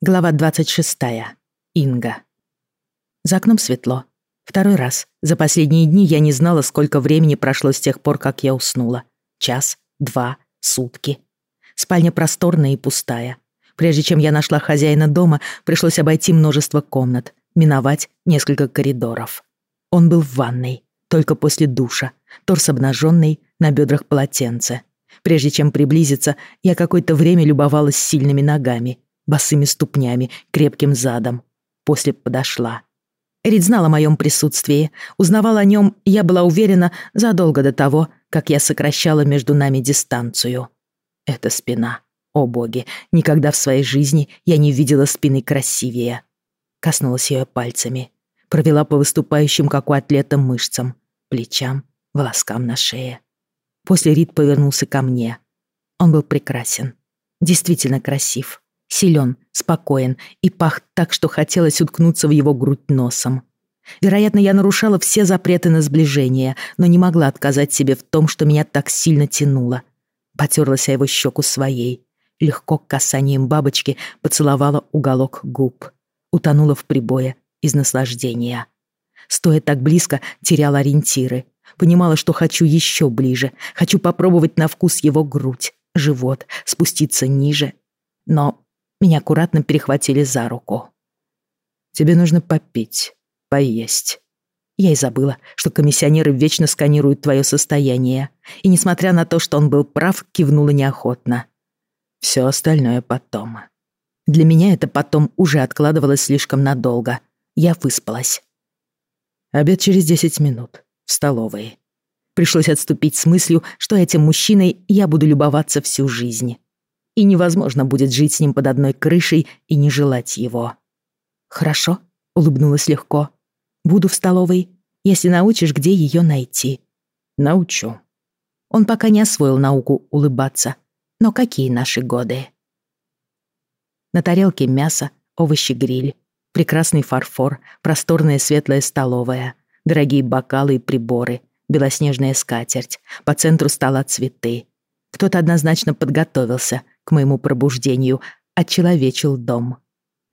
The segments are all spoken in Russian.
Глава 26. Инга. За окном светло. Второй раз. За последние дни я не знала, сколько времени прошло с тех пор, как я уснула. Час, два, сутки. Спальня просторная и пустая. Прежде чем я нашла хозяина дома, пришлось обойти множество комнат, миновать несколько коридоров. Он был в ванной, только после душа, торс обнаженный, на бедрах полотенце. Прежде чем приблизиться, я какое-то время любовалась сильными ногами — босыми ступнями, крепким задом. После подошла. Рид знал о моем присутствии. Узнавал о нем, я была уверена, задолго до того, как я сокращала между нами дистанцию. Это спина. О боги, никогда в своей жизни я не видела спины красивее. Коснулась ее пальцами. Провела по выступающим, как у атлета, мышцам, плечам, волоскам на шее. После Рид повернулся ко мне. Он был прекрасен. Действительно красив. Силен, спокоен и пах так, что хотелось уткнуться в его грудь носом. Вероятно, я нарушала все запреты на сближение, но не могла отказать себе в том, что меня так сильно тянуло. Потерлась о его щеку своей. Легко касанием бабочки поцеловала уголок губ. Утонула в прибое из наслаждения. Стоя так близко, теряла ориентиры. Понимала, что хочу еще ближе. Хочу попробовать на вкус его грудь, живот, спуститься ниже. Но меня аккуратно перехватили за руку. «Тебе нужно попить, поесть». Я и забыла, что комиссионеры вечно сканируют твое состояние. И, несмотря на то, что он был прав, кивнула неохотно. Все остальное потом. Для меня это потом уже откладывалось слишком надолго. Я выспалась. Обед через 10 минут. В столовой. Пришлось отступить с мыслью, что этим мужчиной я буду любоваться всю жизнь и невозможно будет жить с ним под одной крышей и не желать его. «Хорошо», — улыбнулась легко. «Буду в столовой, если научишь, где ее найти». «Научу». Он пока не освоил науку улыбаться. Но какие наши годы? На тарелке мясо, овощи-гриль, прекрасный фарфор, просторная светлая столовая, дорогие бокалы и приборы, белоснежная скатерть, по центру стола цветы. Кто-то однозначно подготовился к моему пробуждению, отчеловечил дом.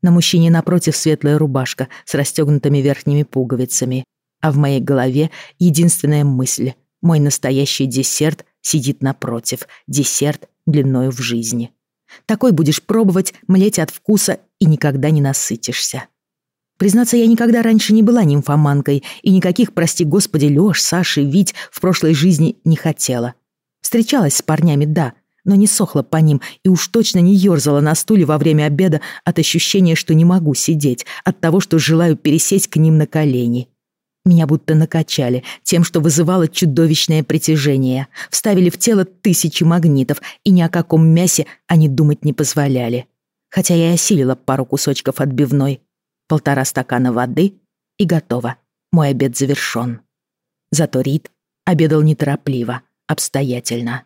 На мужчине напротив светлая рубашка с расстегнутыми верхними пуговицами, а в моей голове единственная мысль — мой настоящий десерт сидит напротив, десерт длиною в жизни. Такой будешь пробовать, млеть от вкуса и никогда не насытишься. Признаться, я никогда раньше не была нимфоманкой и никаких, прости господи, Лёш, Саши, Вить в прошлой жизни не хотела. Встречалась с парнями, да, но не сохла по ним и уж точно не ёрзала на стуле во время обеда от ощущения, что не могу сидеть, от того, что желаю пересесть к ним на колени. Меня будто накачали тем, что вызывало чудовищное притяжение, вставили в тело тысячи магнитов, и ни о каком мясе они думать не позволяли. Хотя я и осилила пару кусочков отбивной, полтора стакана воды и готово. Мой обед завершён. Зато Рид обедал неторопливо, обстоятельно.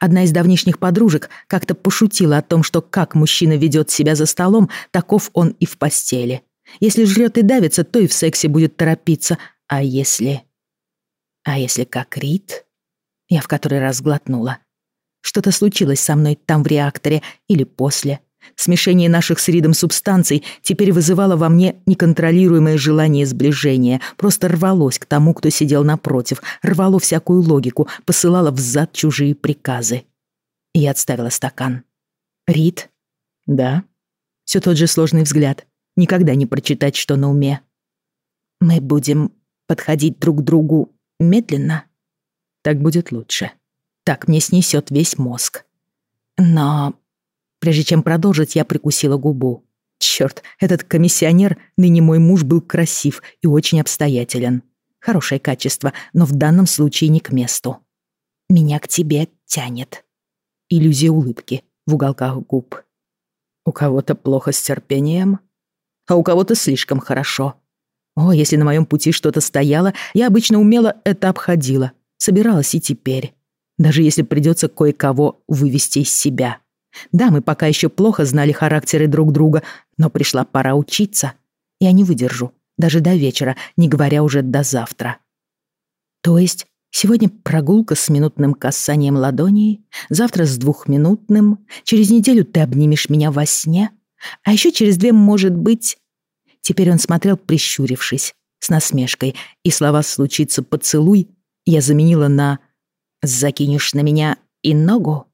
Одна из давнишних подружек как-то пошутила о том, что как мужчина ведет себя за столом, таков он и в постели. Если жрет и давится, то и в сексе будет торопиться. А если... А если как Рит? Я в который раз глотнула. Что-то случилось со мной там в реакторе или после. Смешение наших с Ридом субстанций теперь вызывало во мне неконтролируемое желание сближения, просто рвалось к тому, кто сидел напротив, рвало всякую логику, посылало взад чужие приказы. Я отставила стакан. «Рид?» «Да?» Все тот же сложный взгляд. Никогда не прочитать, что на уме. «Мы будем подходить друг к другу медленно?» «Так будет лучше. Так мне снесет весь мозг. Но Прежде чем продолжить, я прикусила губу. Чёрт, этот комиссионер, ныне мой муж, был красив и очень обстоятелен. Хорошее качество, но в данном случае не к месту. Меня к тебе тянет. Иллюзия улыбки в уголках губ. У кого-то плохо с терпением, а у кого-то слишком хорошо. О, если на моем пути что-то стояло, я обычно умело это обходила. Собиралась и теперь. Даже если придется кое-кого вывести из себя. Да, мы пока еще плохо знали характеры друг друга, но пришла пора учиться. Я не выдержу, даже до вечера, не говоря уже до завтра. То есть сегодня прогулка с минутным касанием ладоней, завтра с двухминутным, через неделю ты обнимешь меня во сне, А еще через две, может быть...» Теперь он смотрел, прищурившись, с насмешкой, и слова «случится поцелуй» я заменила на «закинешь на меня и ногу?»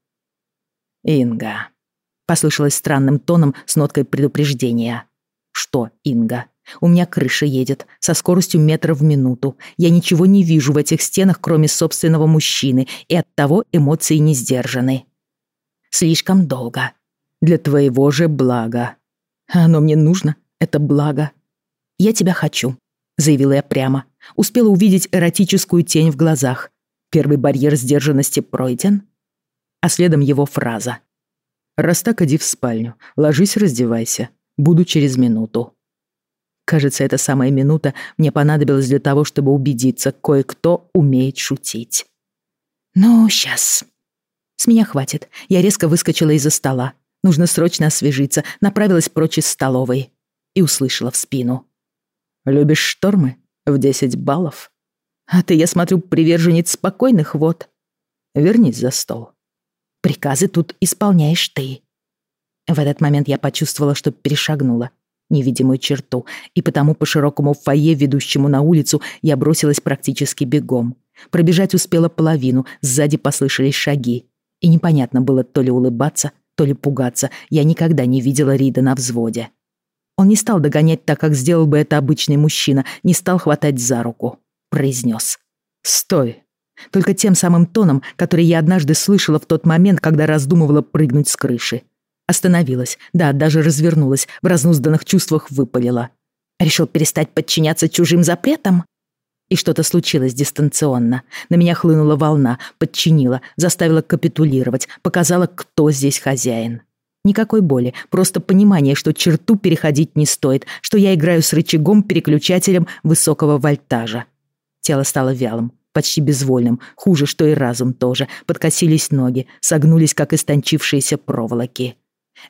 «Инга», — послышалось странным тоном с ноткой предупреждения. «Что, Инга? У меня крыша едет, со скоростью метра в минуту. Я ничего не вижу в этих стенах, кроме собственного мужчины, и оттого эмоции не сдержаны. Слишком долго. Для твоего же блага. Оно мне нужно, это благо. Я тебя хочу, заявила я прямо. Успела увидеть эротическую тень в глазах. Первый барьер сдержанности пройден. А следом его фраза. «Раз так, иди в спальню, ложись, раздевайся. Буду через минуту». Кажется, эта самая минута мне понадобилась для того, чтобы убедиться, кое-кто умеет шутить. «Ну, сейчас». С меня хватит. Я резко выскочила из-за стола. Нужно срочно освежиться. Направилась прочь из столовой. И услышала в спину. «Любишь штормы? В десять баллов? А ты, я смотрю, приверженец спокойных вод. Вернись за стол. Приказы тут исполняешь ты». В этот момент я почувствовала, что перешагнула невидимую черту, и потому по широкому фойе, ведущему на улицу, я бросилась практически бегом. Пробежать успела половину, сзади послышались шаги. И непонятно было то ли улыбаться, то ли пугаться. Я никогда не видела Рида на взводе. Он не стал догонять так, как сделал бы это обычный мужчина, не стал хватать за руку. Произнес. «Стой!» Только тем самым тоном, который я однажды слышала в тот момент, когда раздумывала прыгнуть с крыши. Остановилась, да, даже развернулась, в разнузданных чувствах выпалила. Решил перестать подчиняться чужим запретам? И что-то случилось дистанционно. На меня хлынула волна, подчинила, заставила капитулировать, показала, кто здесь хозяин. Никакой боли, просто понимание, что черту переходить не стоит, что я играю с рычагом-переключателем высокого вольтажа. Тело стало вялым, почти безвольным, хуже, что и разум тоже. Подкосились ноги, согнулись, как истончившиеся проволоки.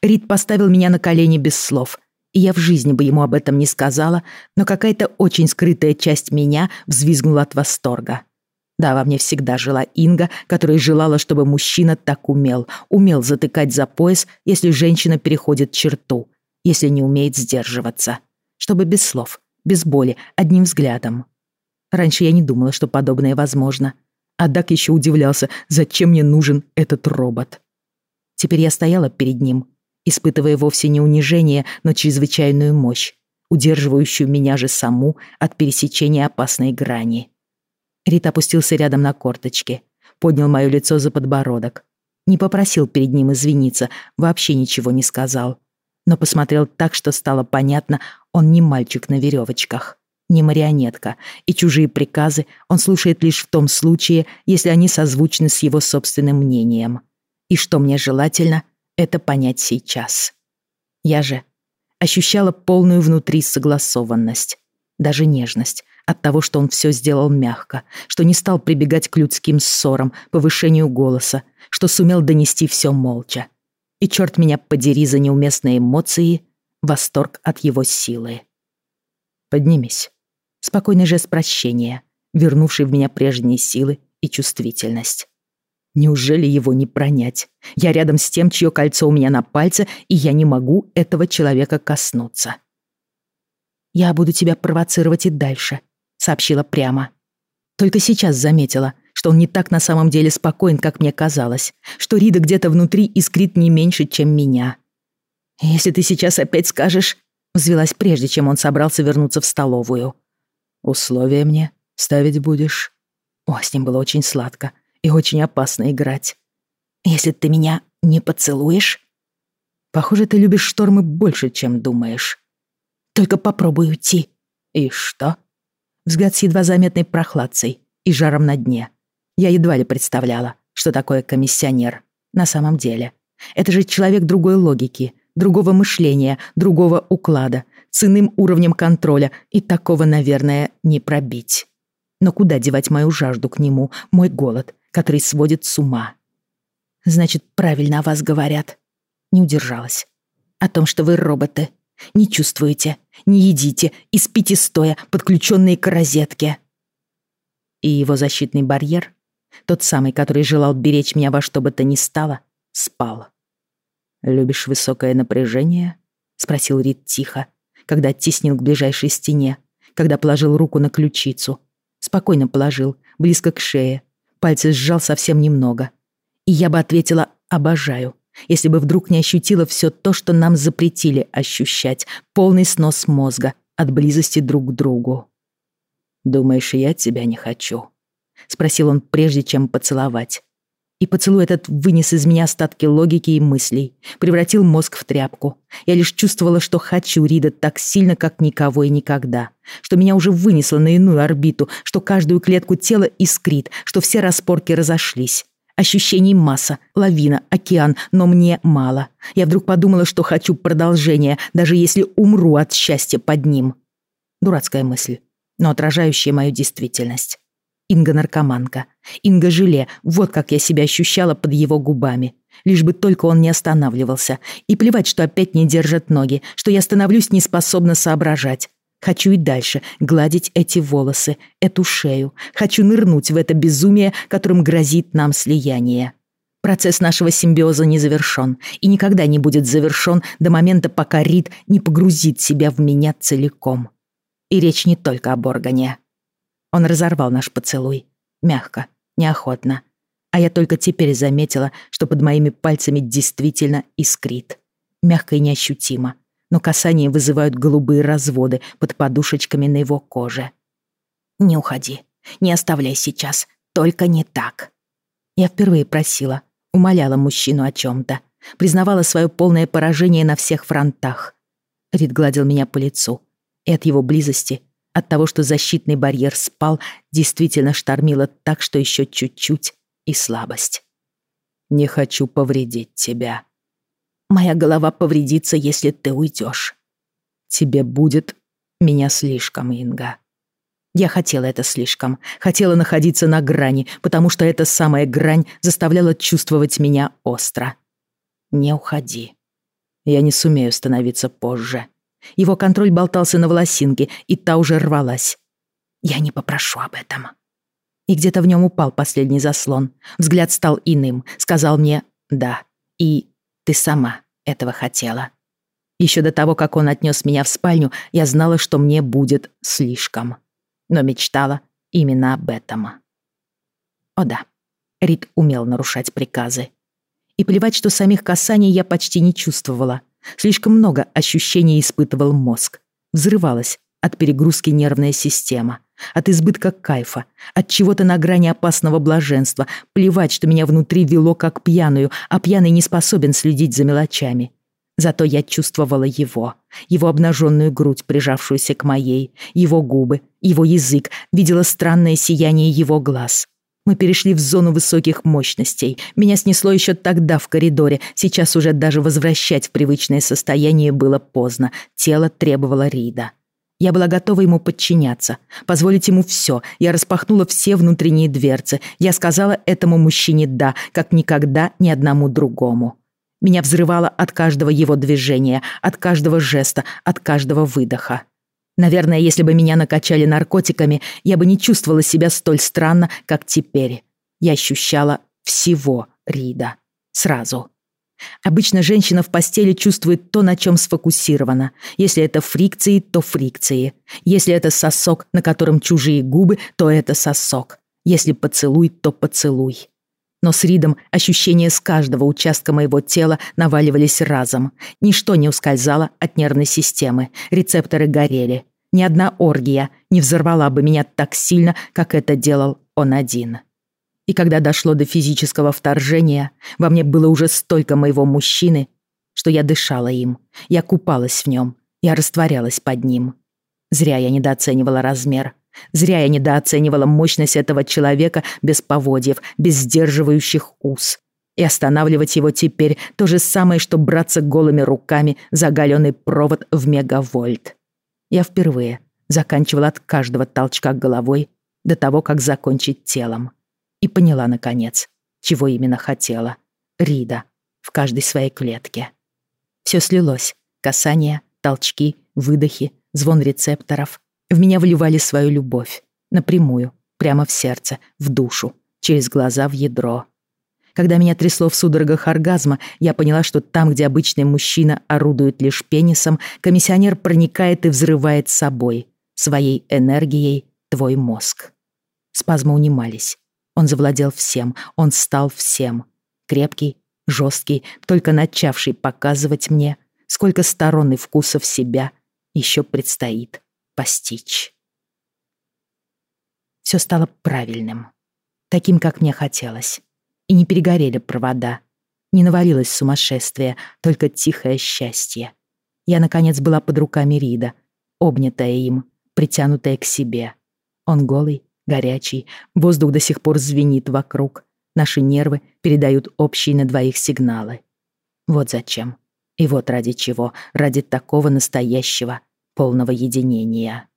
Рид поставил меня на колени без слов, и я в жизни бы ему об этом не сказала, но какая-то очень скрытая часть меня взвизгнула от восторга. Да, во мне всегда жила Инга, которая желала, чтобы мужчина так умел, умел затыкать за пояс, если женщина переходит черту, если не умеет сдерживаться. Чтобы без слов, без боли, одним взглядом. Раньше я не думала, что подобное возможно. А Дак еще удивлялся, зачем мне нужен этот робот. Теперь я стояла перед ним, испытывая вовсе не унижение, но чрезвычайную мощь, удерживающую меня же саму от пересечения опасной грани. Рит опустился рядом на корточки, поднял мое лицо за подбородок. Не попросил перед ним извиниться, вообще ничего не сказал. Но посмотрел так, что стало понятно, он не мальчик на веревочках, не марионетка, и чужие приказы он слушает лишь в том случае, если они созвучны с его собственным мнением. И что мне желательно, это понять сейчас. Я же ощущала полную внутри согласованность, даже нежность от того, что он все сделал мягко, что не стал прибегать к людским ссорам, повышению голоса, что сумел донести все молча. И черт меня подери за неуместные эмоции, восторг от его силы. «Поднимись». Спокойный жест прощения, вернувший в меня прежние силы и чувствительность. Неужели его не пронять? Я рядом с тем, чье кольцо у меня на пальце, и я не могу этого человека коснуться. «Я буду тебя провоцировать и дальше», — сообщила прямо. Только сейчас заметила, что он не так на самом деле спокоен, как мне казалось, что Рида где-то внутри искрит не меньше, чем меня. «Если ты сейчас опять скажешь...» — взвелась прежде, чем он собрался вернуться в столовую. «Условия мне ставить будешь?» О, с ним было очень сладко и очень опасно играть. Если ты меня не поцелуешь... Похоже, ты любишь штормы больше, чем думаешь. Только попробуй уйти. И что? Взгляд с едва заметной прохладцей и жаром на дне. Я едва ли представляла, что такое комиссионер. На самом деле. Это же человек другой логики, другого мышления, другого уклада, с иным уровнем контроля, и такого, наверное, не пробить. Но куда девать мою жажду к нему, мой голод, который сводит с ума. Значит, правильно о вас говорят. Не удержалась. О том, что вы роботы. Не чувствуете, не едите и спите стоя, подключенные к розетке. И его защитный барьер, тот самый, который желал беречь меня во что бы то ни стало, спал. «Любишь высокое напряжение?» — спросил Рид тихо, когда оттеснил к ближайшей стене, когда положил руку на ключицу. Спокойно положил, близко к шее. Пальцы сжал совсем немного. И я бы ответила «обожаю», если бы вдруг не ощутила все то, что нам запретили ощущать, полный снос мозга от близости друг к другу. «Думаешь, я тебя не хочу?» — спросил он, прежде чем поцеловать. И поцелуй этот вынес из меня остатки логики и мыслей, превратил мозг в тряпку. Я лишь чувствовала, что хочу Рида так сильно, как никого и никогда. Что меня уже вынесло на иную орбиту, что каждую клетку тела искрит, что все распорки разошлись. Ощущений масса, лавина, океан, но мне мало. Я вдруг подумала, что хочу продолжения, даже если умру от счастья под ним. Дурацкая мысль, но отражающая мою действительность. Инга-наркоманка. Инга-желе. Вот как я себя ощущала под его губами. Лишь бы только он не останавливался. И плевать, что опять не держат ноги, что я становлюсь неспособна соображать. Хочу и дальше гладить эти волосы, эту шею. Хочу нырнуть в это безумие, которым грозит нам слияние. Процесс нашего симбиоза не завершен и никогда не будет завершен до момента, пока Рид не погрузит себя в меня целиком. И речь не только об органе. Он разорвал наш поцелуй. Мягко, неохотно. А я только теперь заметила, что под моими пальцами действительно искрит. Мягко и неощутимо. Но касания вызывают голубые разводы под подушечками на его коже. «Не уходи. Не оставляй сейчас. Только не так». Я впервые просила, умоляла мужчину о чем-то. Признавала свое полное поражение на всех фронтах. Рид гладил меня по лицу. И от его близости от того, что защитный барьер спал, действительно штормило так, что еще чуть-чуть и слабость. «Не хочу повредить тебя». «Моя голова повредится, если ты уйдешь». «Тебе будет меня слишком, Инга». Я хотела это слишком. Хотела находиться на грани, потому что эта самая грань заставляла чувствовать меня остро. «Не уходи. Я не сумею становиться позже. Его контроль болтался на волосинке, и та уже рвалась. «Я не попрошу об этом». И где-то в нем упал последний заслон. Взгляд стал иным, сказал мне «да». И ты сама этого хотела. Еще до того, как он отнес меня в спальню, я знала, что мне будет слишком. Но мечтала именно об этом. О да, Рид умел нарушать приказы. И плевать, что самих касаний я почти не чувствовала. Слишком много ощущений испытывал мозг. Взрывалась от перегрузки нервная система, от избытка кайфа, от чего-то на грани опасного блаженства. Плевать, что меня внутри вело как пьяную, а пьяный не способен следить за мелочами. Зато я чувствовала его, его обнаженную грудь, прижавшуюся к моей, его губы, его язык, видела странное сияние его глаз. Мы перешли в зону высоких мощностей. Меня снесло еще тогда в коридоре. Сейчас уже даже возвращать в привычное состояние было поздно. Тело требовало Рида. Я была готова ему подчиняться, позволить ему все. Я распахнула все внутренние дверцы. Я сказала этому мужчине «да», как никогда ни одному другому. Меня взрывало от каждого его движения, от каждого жеста, от каждого выдоха. Наверное, если бы меня накачали наркотиками, я бы не чувствовала себя столь странно, как теперь. Я ощущала всего Рида. Сразу. Обычно женщина в постели чувствует то, на чем сфокусирована. Если это фрикции, то фрикции. Если это сосок, на котором чужие губы, то это сосок. Если поцелуй, то поцелуй. Но с Ридом ощущения с каждого участка моего тела наваливались разом. Ничто не ускользало от нервной системы. Рецепторы горели. Ни одна оргия не взорвала бы меня так сильно, как это делал он один. И когда дошло до физического вторжения, во мне было уже столько моего мужчины, что я дышала им, я купалась в нем, я растворялась под ним. Зря я недооценивала размер. Зря я недооценивала мощность этого человека без поводьев, без сдерживающих уз. И останавливать его теперь то же самое, что браться голыми руками за оголенный провод в мегавольт. Я впервые заканчивала от каждого толчка головой до того, как закончить телом. И поняла, наконец, чего именно хотела. Рида в каждой своей клетке. Все слилось. Касания, толчки, выдохи, звон рецепторов. В меня вливали свою любовь. Напрямую, прямо в сердце, в душу, через глаза в ядро. Когда меня трясло в судорогах оргазма, я поняла, что там, где обычный мужчина орудует лишь пенисом, комиссионер проникает и взрывает собой, своей энергией, твой мозг. Спазмы унимались. Он завладел всем, он стал всем. Крепкий, жесткий, только начавший показывать мне, сколько сторон и вкусов себя еще предстоит постичь. Все стало правильным, таким, как мне хотелось. И не перегорели провода. Не навалилось сумасшествие, только тихое счастье. Я, наконец, была под руками Рида, обнятая им, притянутая к себе. Он голый, горячий, воздух до сих пор звенит вокруг. Наши нервы передают общие на двоих сигналы. Вот зачем. И вот ради чего. Ради такого настоящего, полного единения.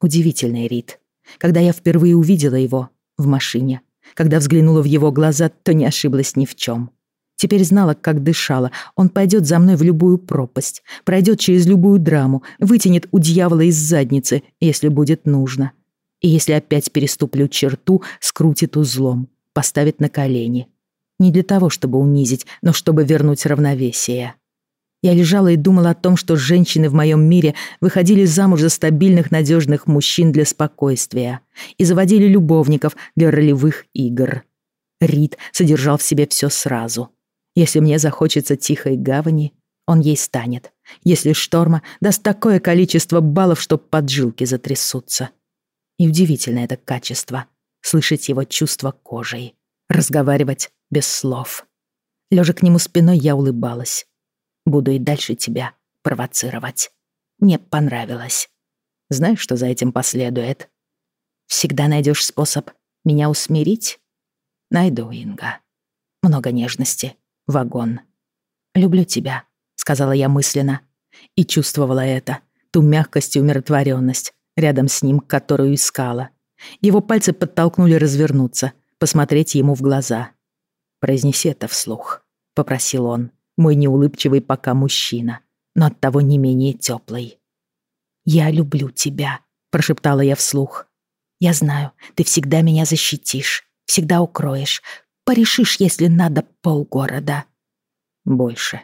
Удивительный Рид. Когда я впервые увидела его в машине, когда взглянула в его глаза, то не ошиблась ни в чем. Теперь знала, как дышала. Он пойдет за мной в любую пропасть, пройдет через любую драму, вытянет у дьявола из задницы, если будет нужно. И если опять переступлю черту, скрутит узлом, поставит на колени. Не для того, чтобы унизить, но чтобы вернуть равновесие. Я лежала и думала о том, что женщины в моем мире выходили замуж за стабильных, надежных мужчин для спокойствия и заводили любовников для ролевых игр. Рид содержал в себе все сразу. Если мне захочется тихой гавани, он ей станет. Если шторма даст такое количество баллов, что поджилки затрясутся. И удивительно это качество — слышать его чувства кожей, разговаривать без слов. Лежа к нему спиной, я улыбалась. Буду и дальше тебя провоцировать. Мне понравилось. Знаешь, что за этим последует? Всегда найдешь способ меня усмирить? Найду, Инга. Много нежности. Вагон. Люблю тебя, сказала я мысленно. И чувствовала это, ту мягкость и умиротворенность рядом с ним, которую искала. Его пальцы подтолкнули развернуться, посмотреть ему в глаза. «Произнеси это вслух», — попросил он мой неулыбчивый пока мужчина, но оттого не менее теплый. «Я люблю тебя», — прошептала я вслух. «Я знаю, ты всегда меня защитишь, всегда укроешь, порешишь, если надо, полгорода». «Больше.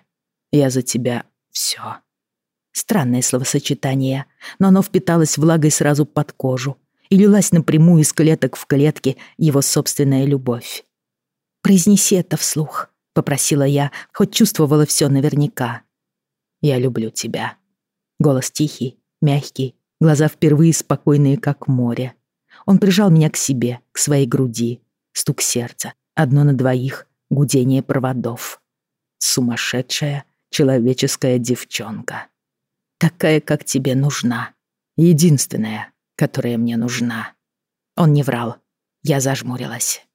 Я за тебя все. Странное словосочетание, но оно впиталось влагой сразу под кожу и лилась напрямую из клеток в клетки его собственная любовь. «Произнеси это вслух», — попросила я, хоть чувствовала все наверняка. «Я люблю тебя». Голос тихий, мягкий, глаза впервые спокойные, как море. Он прижал меня к себе, к своей груди. Стук сердца, одно на двоих, гудение проводов. Сумасшедшая человеческая девчонка. Такая, как тебе нужна. Единственная, которая мне нужна. Он не врал. Я зажмурилась.